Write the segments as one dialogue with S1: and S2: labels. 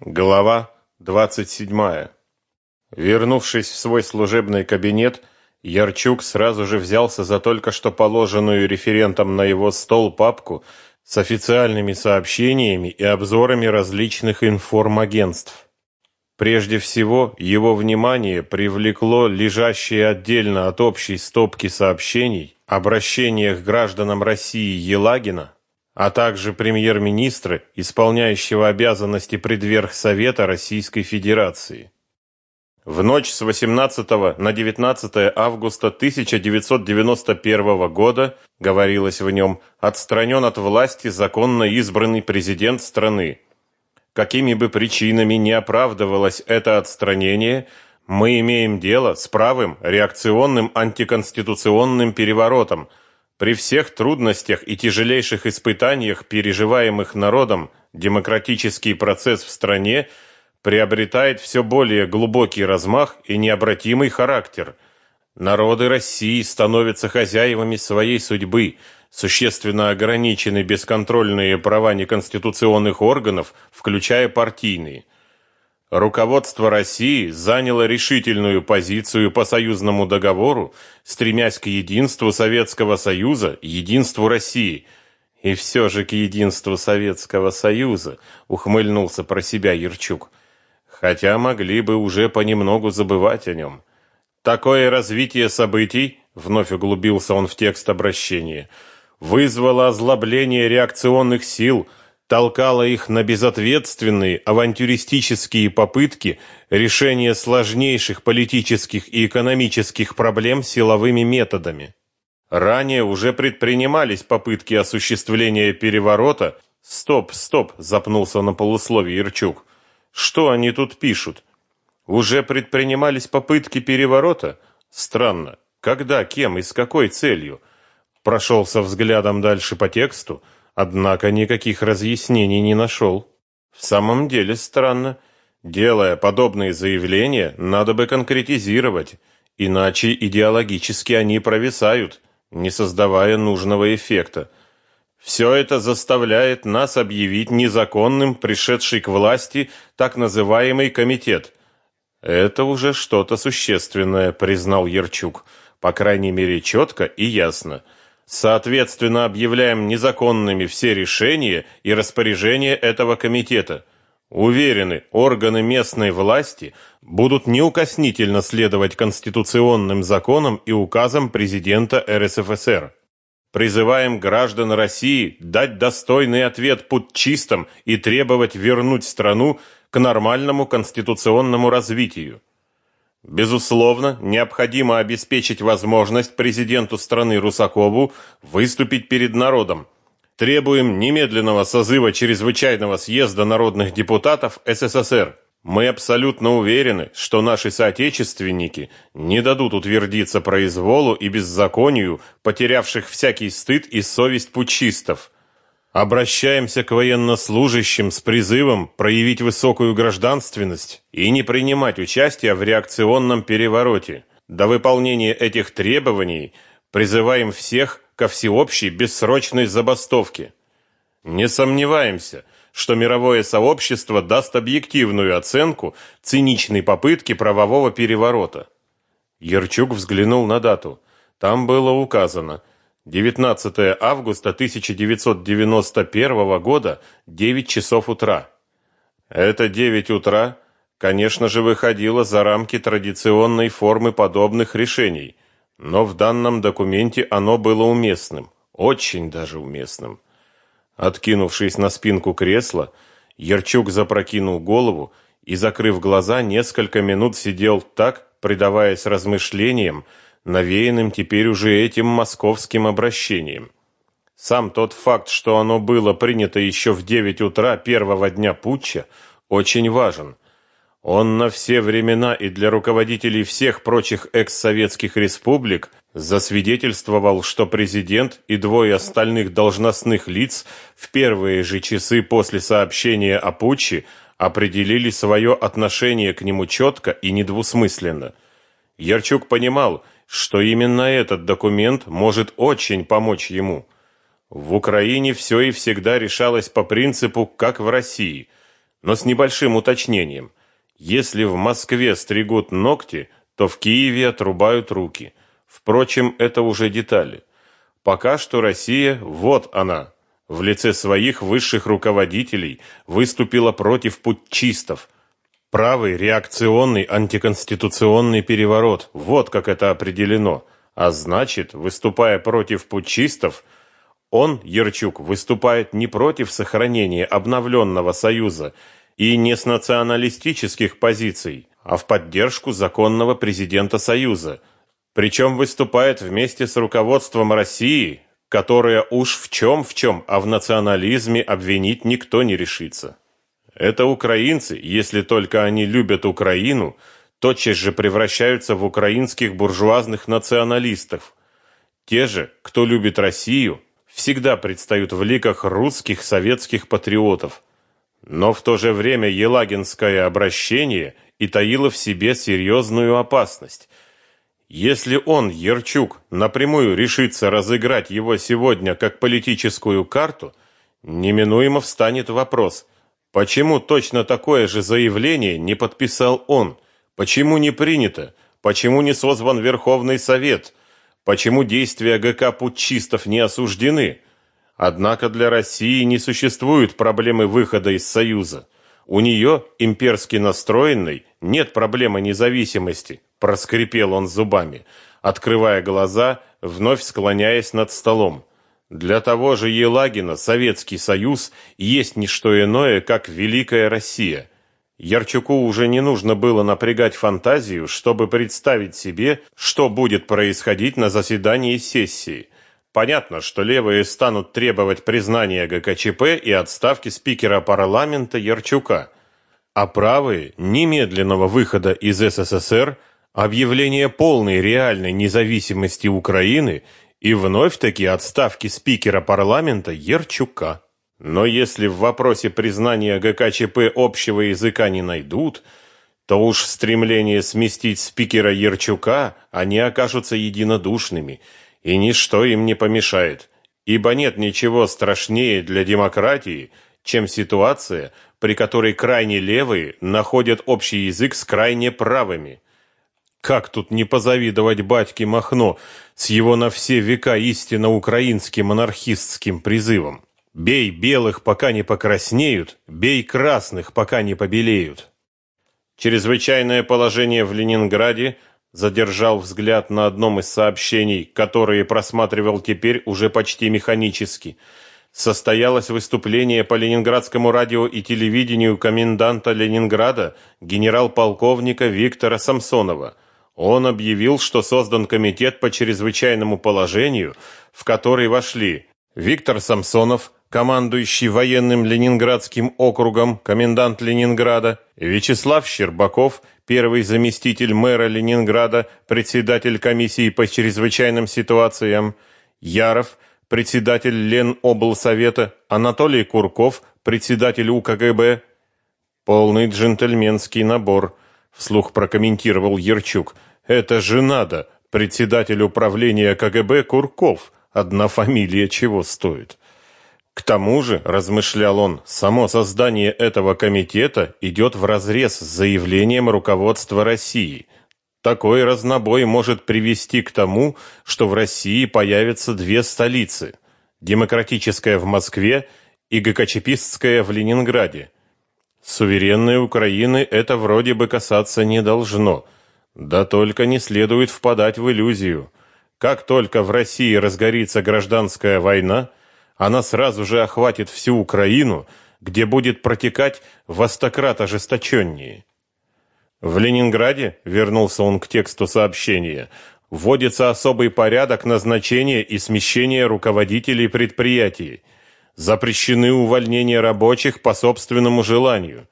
S1: Глава 27. Вернувшись в свой служебный кабинет, Ярчук сразу же взялся за только что положенную референтом на его стол папку с официальными сообщениями и обзорами различных информагентств. Прежде всего, его внимание привлекло лежащее отдельно от общей стопки сообщений обращениях гражданам России Елагина а также премьер-министра, исполняющего обязанности предверхсовета Российской Федерации. В ночь с 18 на 19 августа 1991 года, говорилось в нем, отстранен от власти законно избранный президент страны. Какими бы причинами не оправдывалось это отстранение, мы имеем дело с правым реакционным антиконституционным переворотом – при всех трудностях и тяжелейших испытаниях, переживаемых народом, демократический процесс в стране приобретает все более глубокий размах и необратимый характер. Народы России становятся хозяевами своей судьбы, существенно ограничены бесконтрольные права неконституционных органов, включая партийные. Руководство России заняло решительную позицию по союзному договору, стремясь к единству Советского Союза, единству России. И все же к единству Советского Союза, ухмыльнулся про себя Ерчук. Хотя могли бы уже понемногу забывать о нем. Такое развитие событий, вновь углубился он в текст обращения, вызвало озлобление реакционных сил – толкало их на безответственные авантюристические попытки решения сложнейших политических и экономических проблем силовыми методами. Ранее уже предпринимались попытки осуществления переворота. Стоп, стоп, запнулся на полусловие Ирчук. Что они тут пишут? Уже предпринимались попытки переворота? Странно. Когда, кем и с какой целью? Прошелся взглядом дальше по тексту Однако никаких разъяснений не нашел. В самом деле странно. Делая подобные заявления, надо бы конкретизировать, иначе идеологически они провисают, не создавая нужного эффекта. Все это заставляет нас объявить незаконным пришедший к власти так называемый комитет. Это уже что-то существенное, признал Ерчук, по крайней мере, четко и ясно. Соответственно, объявляем незаконными все решения и распоряжения этого комитета. Уверены, органы местной власти будут неукоснительно следовать конституционным законам и указам президента РСФСР. Призываем граждан России дать достойный ответ путчистам и требовать вернуть страну к нормальному конституционному развитию. Безусловно, необходимо обеспечить возможность президенту страны Русакову выступить перед народом. Требуем немедленного созыва чрезвычайного съезда народных депутатов СССР. Мы абсолютно уверены, что наши соотечественники не дадут утвердиться произволу и беззаконию потерявших всякий стыд и совесть путчистов. Обращаемся к военнослужащим с призывом проявить высокую гражданственность и не принимать участие в реакционном перевороте. До выполнения этих требований призываем всех ко всеобщей бессрочной забастовке. Не сомневаемся, что мировое сообщество даст объективную оценку циничной попытки правового переворота. Ерчук взглянул на дату. Там было указано – 19 августа 1991 года, 9 часов утра. Это 9 утра, конечно же, выходило за рамки традиционной формы подобных решений, но в данном документе оно было уместным, очень даже уместным. Откинувшись на спинку кресла, Ерчук запрокинул голову и, закрыв глаза, несколько минут сидел так, предаваясь размышлениям, навеянным теперь уже этим московским обращением. Сам тот факт, что оно было принято еще в 9 утра первого дня путча, очень важен. Он на все времена и для руководителей всех прочих экс-советских республик засвидетельствовал, что президент и двое остальных должностных лиц в первые же часы после сообщения о путче определили свое отношение к нему четко и недвусмысленно. Ярчук понимал, что именно этот документ может очень помочь ему. В Украине все и всегда решалось по принципу, как в России. но с небольшим уточнением. Если в Москве стригут ногти, то в Киеве отрубают руки. Впрочем, это уже детали. Пока что Россия, вот она, в лице своих высших руководителей выступила против путчистов. Правый реакционный антиконституционный переворот. Вот как это определено. А значит, выступая против путчистов, он, Ерчук, выступает не против сохранения обновленного союза и не с националистических позиций, а в поддержку законного президента союза. Причем выступает вместе с руководством России, которое уж в чем в чем, а в национализме обвинить никто не решится. Это украинцы, если только они любят Украину, тотчас же превращаются в украинских буржуазных националистов. Те же, кто любит Россию, всегда предстают в ликах русских советских патриотов. Но в то же время елагинское обращение и таило в себе серьезную опасность. Если он, Ерчук, напрямую решится разыграть его сегодня как политическую карту, неминуемо встанет вопрос, почему точно такое же заявление не подписал он, почему не принято, почему не созван Верховный Совет – Почему действия ГК путчистов не осуждены? Однако для России не существует проблемы выхода из Союза. У нее, имперски настроенной, нет проблемы независимости, проскрипел он зубами, открывая глаза, вновь склоняясь над столом. Для того же Елагина Советский Союз есть не что иное, как великая Россия – Ярчуку уже не нужно было напрягать фантазию, чтобы представить себе, что будет происходить на заседании сессии. Понятно, что левые станут требовать признания ГКЧП и отставки спикера парламента Ярчука, а правые немедленного выхода из СССР, объявления полной реальной независимости Украины и вновь-таки отставки спикера парламента Ярчука. Но если в вопросе признания ГКЧП общего языка не найдут, то уж стремление сместить спикера Ерчука они окажутся единодушными, и ничто им не помешает, ибо нет ничего страшнее для демократии, чем ситуация, при которой крайне левые находят общий язык с крайне правыми. Как тут не позавидовать батьке Махно с его на все века истинно украинским анархистским призывом? Бей белых, пока не покраснеют, бей красных, пока не побелеют. Чрезвычайное положение в Ленинграде задержал взгляд на одном из сообщений, которые просматривал теперь уже почти механически. Состоялось выступление по ленинградскому радио и телевидению коменданта Ленинграда генерал-полковника Виктора Самсонова. Он объявил, что создан комитет по чрезвычайному положению, в который вошли Виктор Самсонов, командующий военным Ленинградским округом, комендант Ленинграда, Вячеслав Щербаков, первый заместитель мэра Ленинграда, председатель комиссии по чрезвычайным ситуациям, Яров, председатель Леноблсовета, Анатолий Курков, председатель УКГБ. Полный джентльменский набор, вслух прокомментировал Ерчук. Это же надо, председатель управления КГБ Курков. Одна фамилия чего стоит? К тому же, размышлял он, само создание этого комитета идет вразрез с заявлением руководства России. Такой разнобой может привести к тому, что в России появятся две столицы: демократическая в Москве и ГКЧПистская в Ленинграде. Суверенной Украины это вроде бы касаться не должно. Да только не следует впадать в иллюзию. Как только в России разгорится гражданская война, она сразу же охватит всю Украину, где будет протекать востократ ожесточеннее. В Ленинграде, вернулся он к тексту сообщения, вводится особый порядок назначения и смещения руководителей предприятий. Запрещены увольнения рабочих по собственному желанию.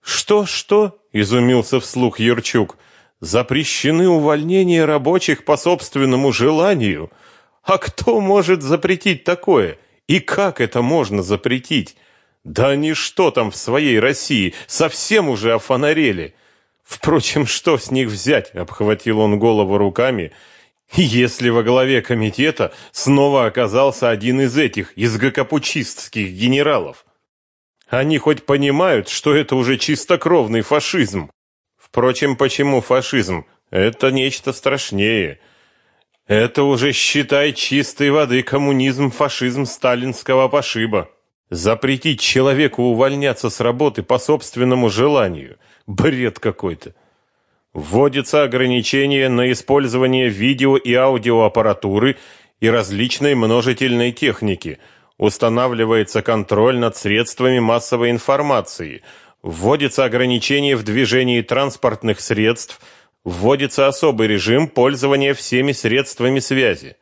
S1: Что, что? изумился вслух Юрчук. Запрещены увольнения рабочих по собственному желанию. А кто может запретить такое? И как это можно запретить? Да они что там в своей России, совсем уже офонарели. Впрочем, что с них взять? Обхватил он голову руками. Если во главе комитета снова оказался один из этих, из гакапучистских генералов. Они хоть понимают, что это уже чистокровный фашизм? Впрочем, почему фашизм? Это нечто страшнее. Это уже, считай, чистой воды коммунизм, фашизм сталинского пошиба. Запретить человеку увольняться с работы по собственному желанию. Бред какой-то. Вводится ограничение на использование видео и аудиоаппаратуры и различной множительной техники. Устанавливается контроль над средствами массовой информации. Вводится ограничение в движении транспортных средств. Вводится особый режим пользования всеми средствами связи.